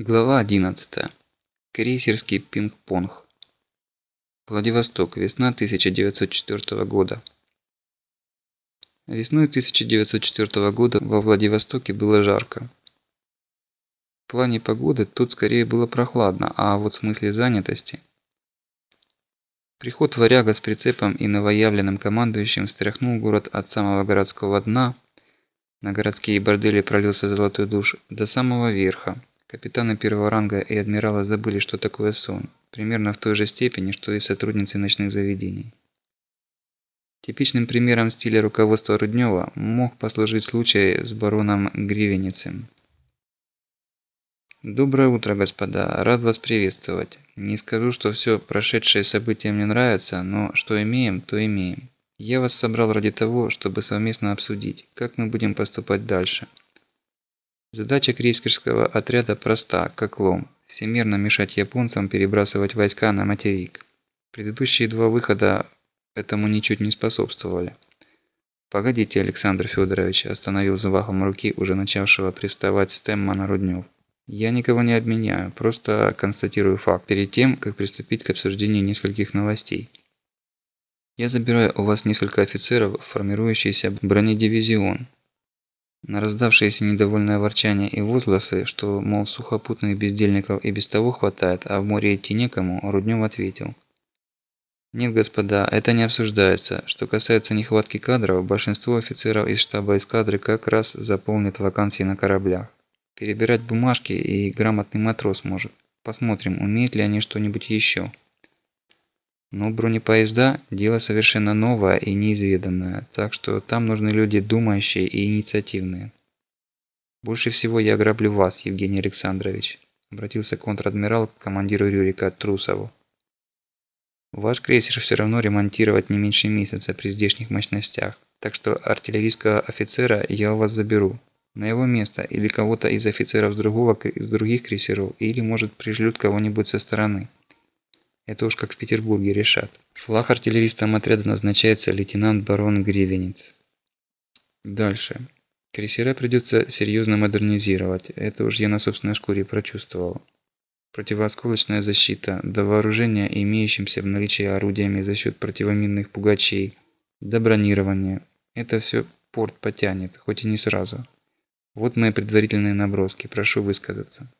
Глава 11. Крейсерский пинг-понг. Владивосток. Весна 1904 года. Весной 1904 года во Владивостоке было жарко. В плане погоды тут скорее было прохладно, а вот в смысле занятости. Приход варяга с прицепом и новоявленным командующим встряхнул город от самого городского дна, на городские бордели пролился золотой душ, до самого верха Капитаны первого ранга и адмиралы забыли, что такое сон, примерно в той же степени, что и сотрудницы ночных заведений. Типичным примером стиля руководства Руднева мог послужить случай с бароном Гривеницем. Доброе утро, господа. Рад вас приветствовать. Не скажу, что все прошедшие события мне нравятся, но что имеем, то имеем. Я вас собрал ради того, чтобы совместно обсудить, как мы будем поступать дальше. Задача крейсерского отряда проста, как лом. Всемирно мешать японцам перебрасывать войска на материк. Предыдущие два выхода этому ничуть не способствовали. «Погодите, Александр Федорович», – остановил завахом руки уже начавшего приставать Стэммана Руднев. «Я никого не обменяю, просто констатирую факт перед тем, как приступить к обсуждению нескольких новостей. Я забираю у вас несколько офицеров, формирующийся бронедивизион, на раздавшееся недовольное ворчание и возгласы, что, мол, сухопутных бездельников и без того хватает, а в море идти некому, Руднев ответил. Нет, господа, это не обсуждается. Что касается нехватки кадров, большинство офицеров из штаба эскадры как раз заполнит вакансии на кораблях. Перебирать бумажки и грамотный матрос может. Посмотрим, умеют ли они что-нибудь еще. Но бронепоезда – дело совершенно новое и неизведанное, так что там нужны люди думающие и инициативные. «Больше всего я ограблю вас, Евгений Александрович», – обратился контр-адмирал к командиру Рюрика Трусову. «Ваш крейсер все равно ремонтировать не меньше месяца при здешних мощностях, так что артиллерийского офицера я у вас заберу. На его место или кого-то из офицеров другого, из других крейсеров, или, может, пришлют кого-нибудь со стороны». Это уж как в Петербурге решат. Флаг артиллеристом отряда назначается лейтенант барон Гривенец. Дальше. Крейсера придется серьезно модернизировать. Это уж я на собственной шкуре прочувствовал. Противоосколочная защита, до вооружения имеющимся в наличии орудиями за счет противоминных пугачей, до бронирования. Это все порт потянет, хоть и не сразу. Вот мои предварительные наброски, прошу высказаться.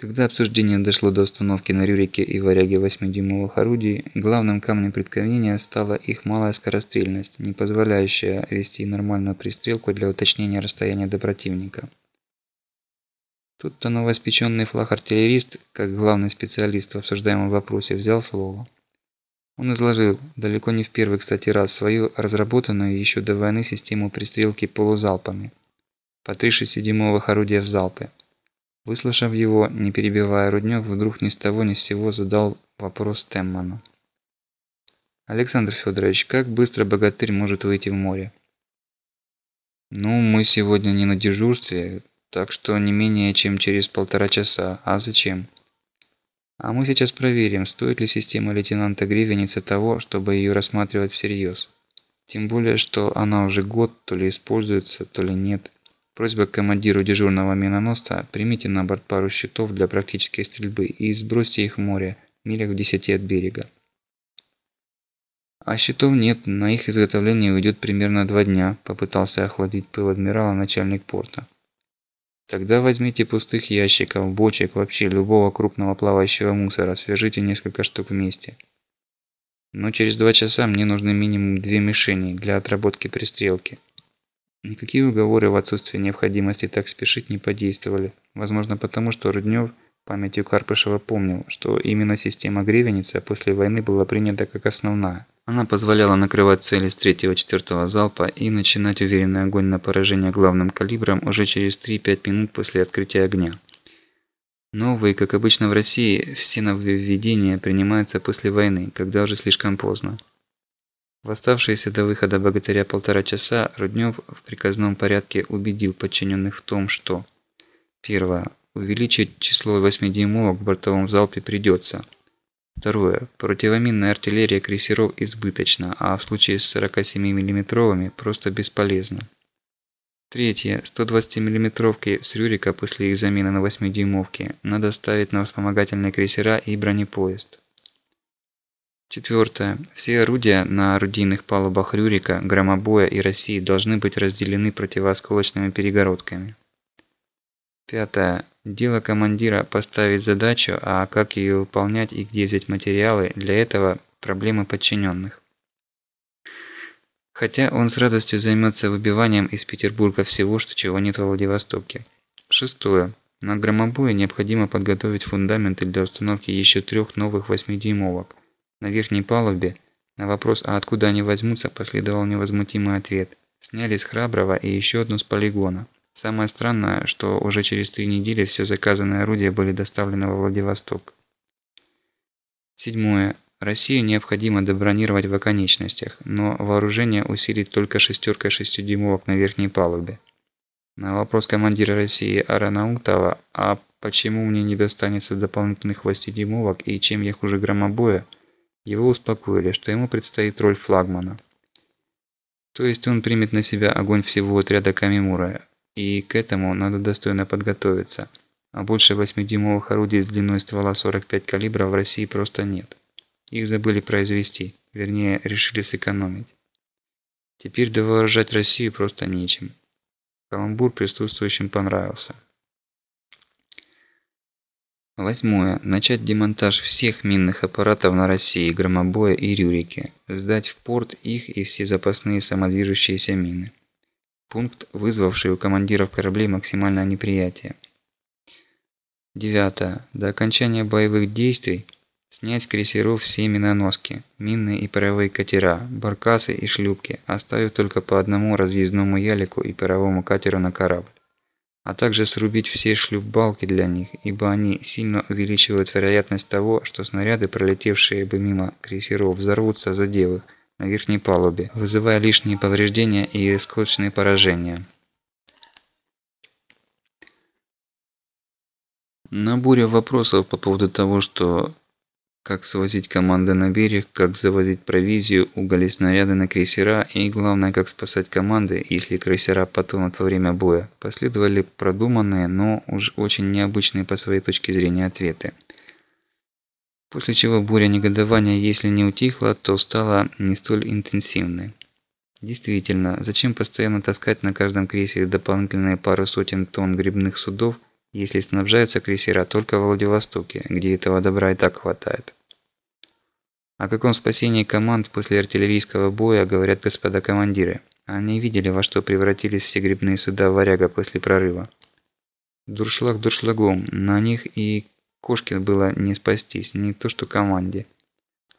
Когда обсуждение дошло до установки на Рюрике и Варяге 8-дюймовых орудий, главным камнем преткновения стала их малая скорострельность, не позволяющая вести нормальную пристрелку для уточнения расстояния до противника. Тут-то новоиспеченный флаг-артиллерист, как главный специалист в обсуждаемом вопросе, взял слово. Он изложил, далеко не в первый, кстати, раз, свою разработанную еще до войны систему пристрелки полузалпами. По 3 6-дюймовых орудия в залпе. Выслушав его, не перебивая Руднев, вдруг ни с того ни с сего задал вопрос Темману. «Александр Федорович, как быстро богатырь может выйти в море?» «Ну, мы сегодня не на дежурстве, так что не менее чем через полтора часа. А зачем?» «А мы сейчас проверим, стоит ли система лейтенанта Гривеница того, чтобы ее рассматривать всерьез. Тем более, что она уже год то ли используется, то ли нет». Просьба к командиру дежурного миноносца примите на борт пару щитов для практической стрельбы и сбросьте их в море, милях в десяти от берега. А щитов нет, на их изготовление уйдет примерно два дня, попытался охладить пыл адмирала начальник порта. Тогда возьмите пустых ящиков, бочек, вообще любого крупного плавающего мусора, свяжите несколько штук вместе. Но через два часа мне нужны минимум две мишени для отработки пристрелки. Никакие уговоры в отсутствие необходимости так спешить не подействовали. Возможно потому, что Руднев памятью Карпышева помнил, что именно система Гривеница после войны была принята как основная. Она позволяла накрывать цели с 3-4 залпа и начинать уверенный огонь на поражение главным калибром уже через 3-5 минут после открытия огня. Новые, как обычно в России, все нововведения принимаются после войны, когда уже слишком поздно. В оставшиеся до выхода богатыря полтора часа Руднев в приказном порядке убедил подчиненных в том, что Первое. Увеличить число 8-дюймовок в бортовом залпе придется. Второе. Противоминная артиллерия крейсеров избыточна, а в случае с 47 миллиметровыми просто бесполезна. Третье. 120 миллиметровки с Рюрика после их замены на 8-дюймовки надо ставить на вспомогательные крейсера и бронепоезд. Четвертое. Все орудия на орудийных палубах Рюрика, Громобоя и России должны быть разделены противоосколочными перегородками. Пятое. Дело командира поставить задачу, а как ее выполнять и где взять материалы, для этого проблемы подчиненных. Хотя он с радостью займется выбиванием из Петербурга всего, что чего нет во Владивостоке. Шестое. На громобое необходимо подготовить фундаменты для установки еще трех новых 8-дюймовок. На верхней палубе на вопрос, а откуда они возьмутся, последовал невозмутимый ответ. Сняли с Храброго и еще одну с полигона. Самое странное, что уже через три недели все заказанные орудия были доставлены во Владивосток. Седьмое. Россию необходимо добронировать в оконечностях, но вооружение усилить только шестеркой шестидюймовок на верхней палубе. На вопрос командира России Аранаутова, а почему мне не достанется дополнительных 8-дюймовок и чем я хуже громобоя, его успокоили, что ему предстоит роль флагмана. То есть он примет на себя огонь всего отряда Камимура, и к этому надо достойно подготовиться. А больше 8-дюймовых орудий с длиной ствола 45 калибра в России просто нет. Их забыли произвести, вернее, решили сэкономить. Теперь довооружать Россию просто нечем. Каламбур присутствующим понравился. Восьмое. Начать демонтаж всех минных аппаратов на России, громобоя и Рюрике. Сдать в порт их и все запасные самодвижущиеся мины. Пункт, вызвавший у командиров кораблей максимальное неприятие. Девятое. До окончания боевых действий снять с крейсеров все миноноски, минные и паровые катера, баркасы и шлюпки, оставив только по одному разъездному ялику и паровому катеру на корабль а также срубить все шлюпбалки для них, ибо они сильно увеличивают вероятность того, что снаряды, пролетевшие бы мимо крейсеров, взорвутся, задев их на верхней палубе, вызывая лишние повреждения и скотчные поражения. На бурю вопросов по поводу того, что как свозить команды на берег, как завозить провизию, уголь и снаряды на крейсера и, главное, как спасать команды, если крейсера потонут во время боя, последовали продуманные, но уж очень необычные по своей точке зрения ответы. После чего буря негодования, если не утихла, то стала не столь интенсивной. Действительно, зачем постоянно таскать на каждом крейсере дополнительные пару сотен тонн грибных судов, если снабжаются крейсера только в Владивостоке, где этого добра и так хватает. О каком спасении команд после артиллерийского боя говорят господа командиры. Они видели, во что превратились все грибные суда варяга после прорыва. Дуршлаг дуршлагом, на них и кошки было не спастись, не то что команде.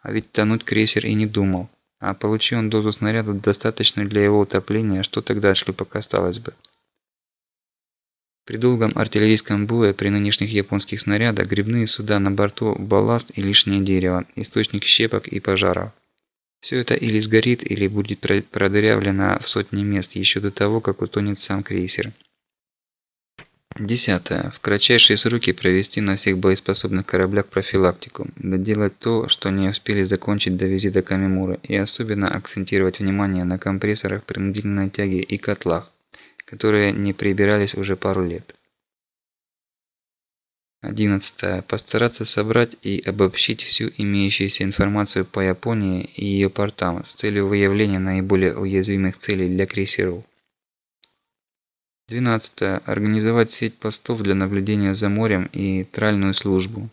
А ведь тонуть крейсер и не думал. А получил он дозу снаряда достаточную для его утопления, что тогда шлюпок осталось бы. При долгом артиллерийском бое при нынешних японских снарядах грибные суда на борту – балласт и лишнее дерево, источник щепок и пожаров. Все это или сгорит, или будет продырявлено в сотни мест еще до того, как утонет сам крейсер. Десятое. В кратчайшие сроки провести на всех боеспособных кораблях профилактику, доделать то, что не успели закончить до визита Камимура, и особенно акцентировать внимание на компрессорах принудительной тяги и котлах которые не прибирались уже пару лет. 11. Постараться собрать и обобщить всю имеющуюся информацию по Японии и ее портам с целью выявления наиболее уязвимых целей для крейсеров. 12. Организовать сеть постов для наблюдения за морем и тральную службу.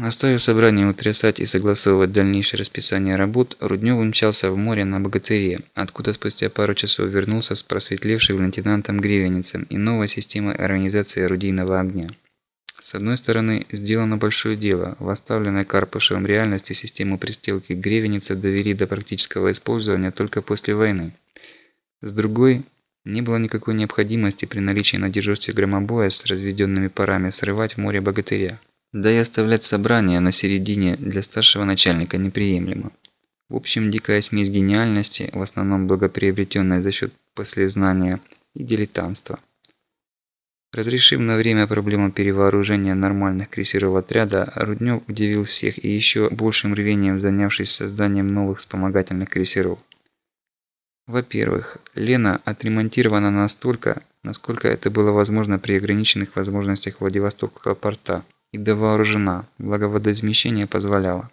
Оставив собрание утрясать и согласовывать дальнейшее расписание работ, Руднев умчался в море на богатыре, откуда спустя пару часов вернулся с просветлевшим лейтенантом Гривеницем и новой системой организации орудийного огня. С одной стороны, сделано большое дело. В оставленной Карпышевым реальности систему пристрелки Гривеница довели до практического использования только после войны. С другой, не было никакой необходимости при наличии на дежурстве громобоя с разведенными парами срывать в море богатыря. Да и оставлять собрание на середине для старшего начальника неприемлемо. В общем, дикая смесь гениальности, в основном благоприобретенная за счет послезнания, и дилетантства. Разрешив на время проблему перевооружения нормальных крейсеров отряда, Руднев удивил всех и еще большим рвением занявшись созданием новых вспомогательных крейсеров. Во-первых, Лена отремонтирована настолько, насколько это было возможно при ограниченных возможностях Владивостокского порта, и довооружена, благо водоизмещение позволяло.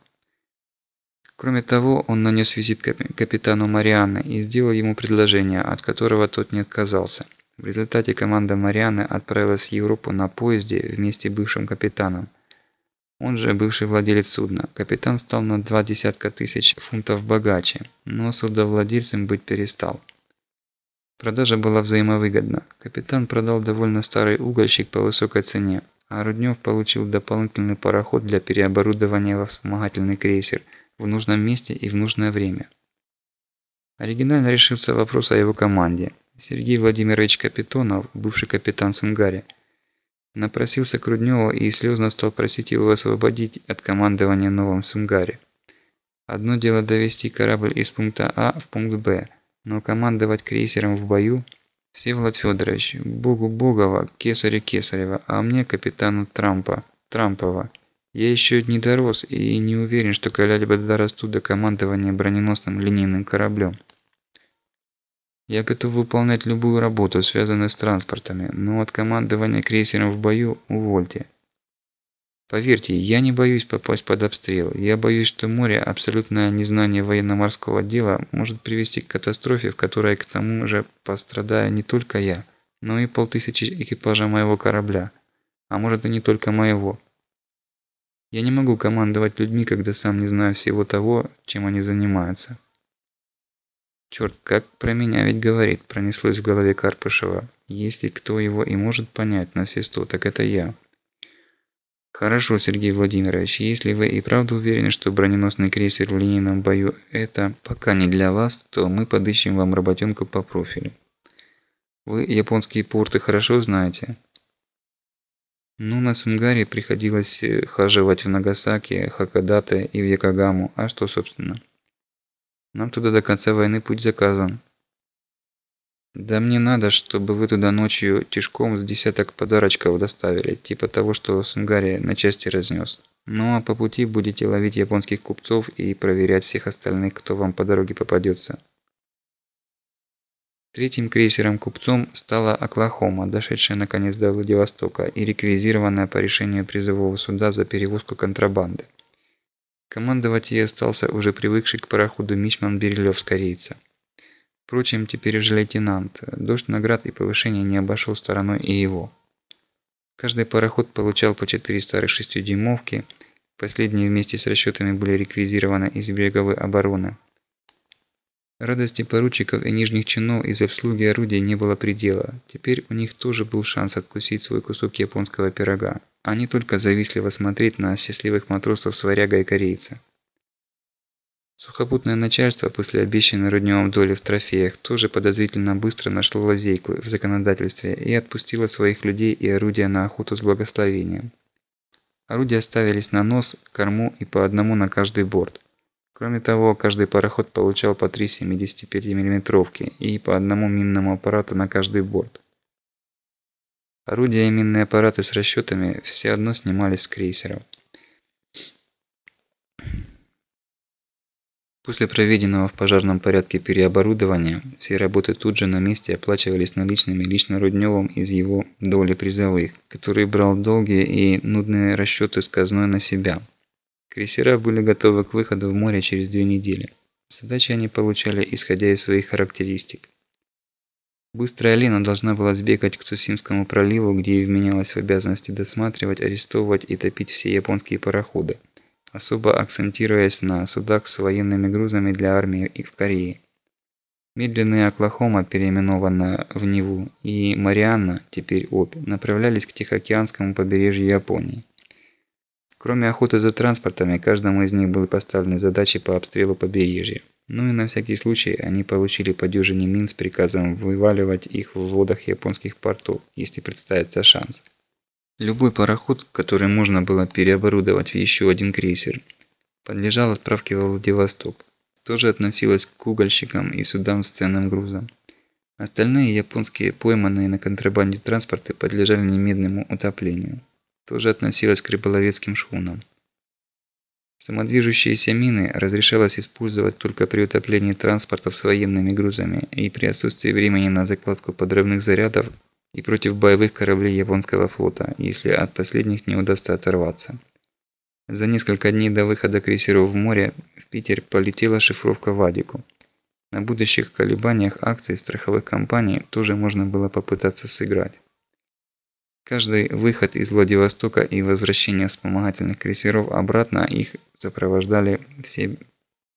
Кроме того, он нанес визит капитану Марианны и сделал ему предложение, от которого тот не отказался. В результате команда Марианны отправилась в Европу на поезде вместе с бывшим капитаном. Он же бывший владелец судна. Капитан стал на два десятка тысяч фунтов богаче, но судовладельцем быть перестал. Продажа была взаимовыгодна. Капитан продал довольно старый угольщик по высокой цене, а Руднев получил дополнительный пароход для переоборудования во вспомогательный крейсер – в нужном месте и в нужное время. Оригинально решился вопрос о его команде. Сергей Владимирович Капитонов, бывший капитан Сунгари, напросился к Рудневу и слезно стал просить его освободить от командования новым Сунгари. Одно дело довести корабль из пункта А в пункт Б, но командовать крейсером в бою Всеволод Федорович, Богу Богова, Кесарю Кесарева, а мне капитану Трампа, Трампова. Я еще не дорос и не уверен, что когда-либо дорасту до командования броненосным линейным кораблем. Я готов выполнять любую работу, связанную с транспортами, но от командования крейсером в бою увольте. Поверьте, я не боюсь попасть под обстрел. Я боюсь, что море, абсолютное незнание военно-морского дела может привести к катастрофе, в которой к тому же пострадаю не только я, но и полтысячи экипажа моего корабля. А может и не только моего. Я не могу командовать людьми, когда сам не знаю всего того, чем они занимаются. Черт, как про меня ведь говорит, пронеслось в голове Карпышева. Если кто его и может понять на все сто, так это я. Хорошо, Сергей Владимирович, если вы и правда уверены, что броненосный крейсер в линейном бою это пока не для вас, то мы подыщем вам работенку по профилю. Вы японские порты хорошо знаете? Ну, на Сунгаре приходилось э, хаживать в Нагасаки, Хакодате и в Якогаму. А что, собственно? Нам туда до конца войны путь заказан. Да мне надо, чтобы вы туда ночью тишком с десяток подарочков доставили, типа того, что Сунгари на части разнес. Ну а по пути будете ловить японских купцов и проверять всех остальных, кто вам по дороге попадется. Третьим крейсером-купцом стала Оклахома, дошедшая наконец до Владивостока и реквизированная по решению призового суда за перевозку контрабанды. Командовать ей остался уже привыкший к пароходу Мичман Берилев с корейца. Впрочем, теперь уже лейтенант. Дождь наград и повышения не обошел стороной и его. Каждый пароход получал по 4 старых шестидюймовки, последние вместе с расчетами были реквизированы из береговой обороны. Радости поручиков и нижних чинов из обслуги орудия не было предела. Теперь у них тоже был шанс откусить свой кусок японского пирога, не только завистливо смотреть на счастливых матросов сваряга и корейца. Сухопутное начальство после обещанной Рудневым доли в трофеях тоже подозрительно быстро нашло лазейку в законодательстве и отпустило своих людей и орудия на охоту с благословением. Орудия ставились на нос, корму и по одному на каждый борт. Кроме того, каждый пароход получал по три 75 миллиметровки и по одному минному аппарату на каждый борт. Орудия и минные аппараты с расчетами все одно снимались с крейсеров. После проведенного в пожарном порядке переоборудования, все работы тут же на месте оплачивались наличными лично Рудневым из его доли призовых, который брал долгие и нудные расчеты с казной на себя. Крейсера были готовы к выходу в море через две недели. Задачи они получали, исходя из своих характеристик. Быстрая Алина должна была сбегать к Цусимскому проливу, где и вменялась в обязанности досматривать, арестовывать и топить все японские пароходы, особо акцентируясь на судах с военными грузами для армии и в Корее. Медленная Оклахома, переименованная в Неву, и Марианна, теперь обе, направлялись к Тихоокеанскому побережью Японии. Кроме охоты за транспортами, каждому из них были поставлены задачи по обстрелу побережья. Ну и на всякий случай они получили по дюжине мин с приказом вываливать их в водах японских портов, если представится шанс. Любой пароход, который можно было переоборудовать в еще один крейсер, подлежал отправке во Владивосток. Тоже относилось к угольщикам и судам с ценным грузом. Остальные японские пойманные на контрабанде транспорты подлежали немедленному утоплению тоже относилась к рыболовецким шхунам. Самодвижущиеся мины разрешалось использовать только при утоплении транспортов с военными грузами и при отсутствии времени на закладку подрывных зарядов и против боевых кораблей японского флота, если от последних не удастся оторваться. За несколько дней до выхода крейсеров в море в Питер полетела шифровка Вадику. На будущих колебаниях акций страховых компаний тоже можно было попытаться сыграть. Каждый выход из Владивостока и возвращение вспомогательных крейсеров обратно их сопровождали все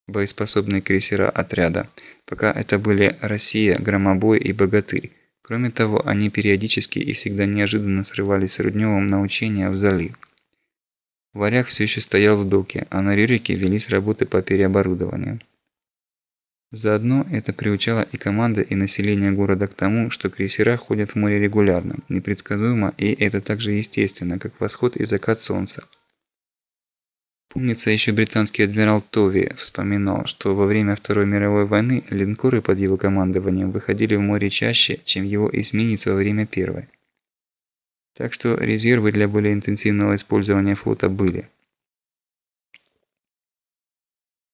боеспособные крейсера отряда, пока это были «Россия», «Громобой» и «Богатырь». Кроме того, они периодически и всегда неожиданно срывались с Рудневым на учения в залив. Варяг все еще стоял в доке, а на Рюрике велись работы по переоборудованию. Заодно это приучало и команды, и население города к тому, что крейсера ходят в море регулярно, непредсказуемо, и это так же естественно, как восход и закат солнца. Помнится, еще британский адмирал Тови вспоминал, что во время Второй мировой войны линкоры под его командованием выходили в море чаще, чем его эсминец во время Первой. Так что резервы для более интенсивного использования флота были.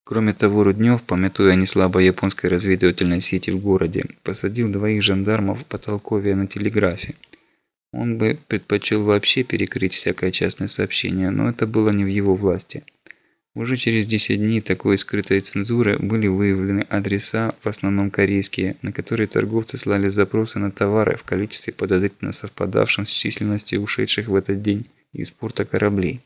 Кроме того, Руднев, пометуя о неслабой японской разведывательной сети в городе, посадил двоих жандармов по толковее на телеграфе. Он бы предпочел вообще перекрыть всякое частное сообщение, но это было не в его власти. Уже через 10 дней такой скрытой цензуры были выявлены адреса, в основном корейские, на которые торговцы слали запросы на товары в количестве подозрительно совпадавшем с численностью ушедших в этот день из порта кораблей.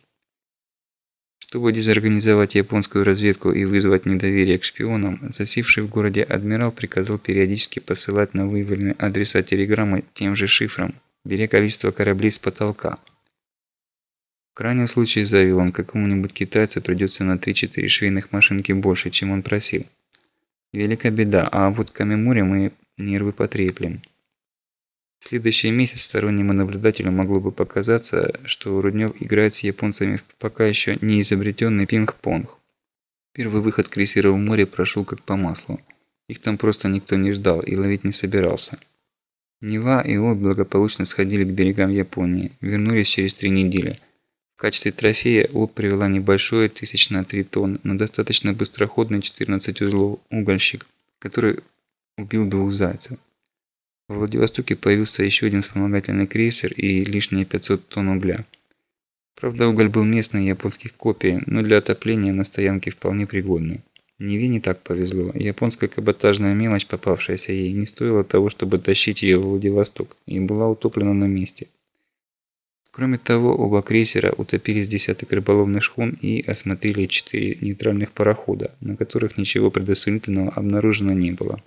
Чтобы дезорганизовать японскую разведку и вызвать недоверие к шпионам, засевший в городе адмирал приказал периодически посылать на выявленные адреса телеграммы тем же шифром, беря количество кораблей с потолка. В крайнем случае, заявил он, какому-нибудь китайцу придется на 3-4 швейных машинки больше, чем он просил. Велика беда, а вот к Камемуре мы нервы потреплем. Следующий месяц стороннему наблюдателю могло бы показаться, что Руднев играет с японцами в пока еще не изобретенный пинг-понг. Первый выход крейсера в море прошел как по маслу. Их там просто никто не ждал и ловить не собирался. Нева и О благополучно сходили к берегам Японии, вернулись через три недели. В качестве трофея О привела небольшой, тысяч на 3 тонн, но достаточно быстроходный 14 узлов угольщик, который убил двух зайцев. В Владивостоке появился еще один вспомогательный крейсер и лишние 500 тонн угля. Правда, уголь был местной японских копий, но для отопления на стоянке вполне пригодный. Неве не так повезло. Японская каботажная мелочь, попавшаяся ей, не стоила того, чтобы тащить ее в Владивосток, и была утоплена на месте. Кроме того, оба крейсера утопили с десяток рыболовных шхун и осмотрели четыре нейтральных парохода, на которых ничего предосудительного обнаружено не было.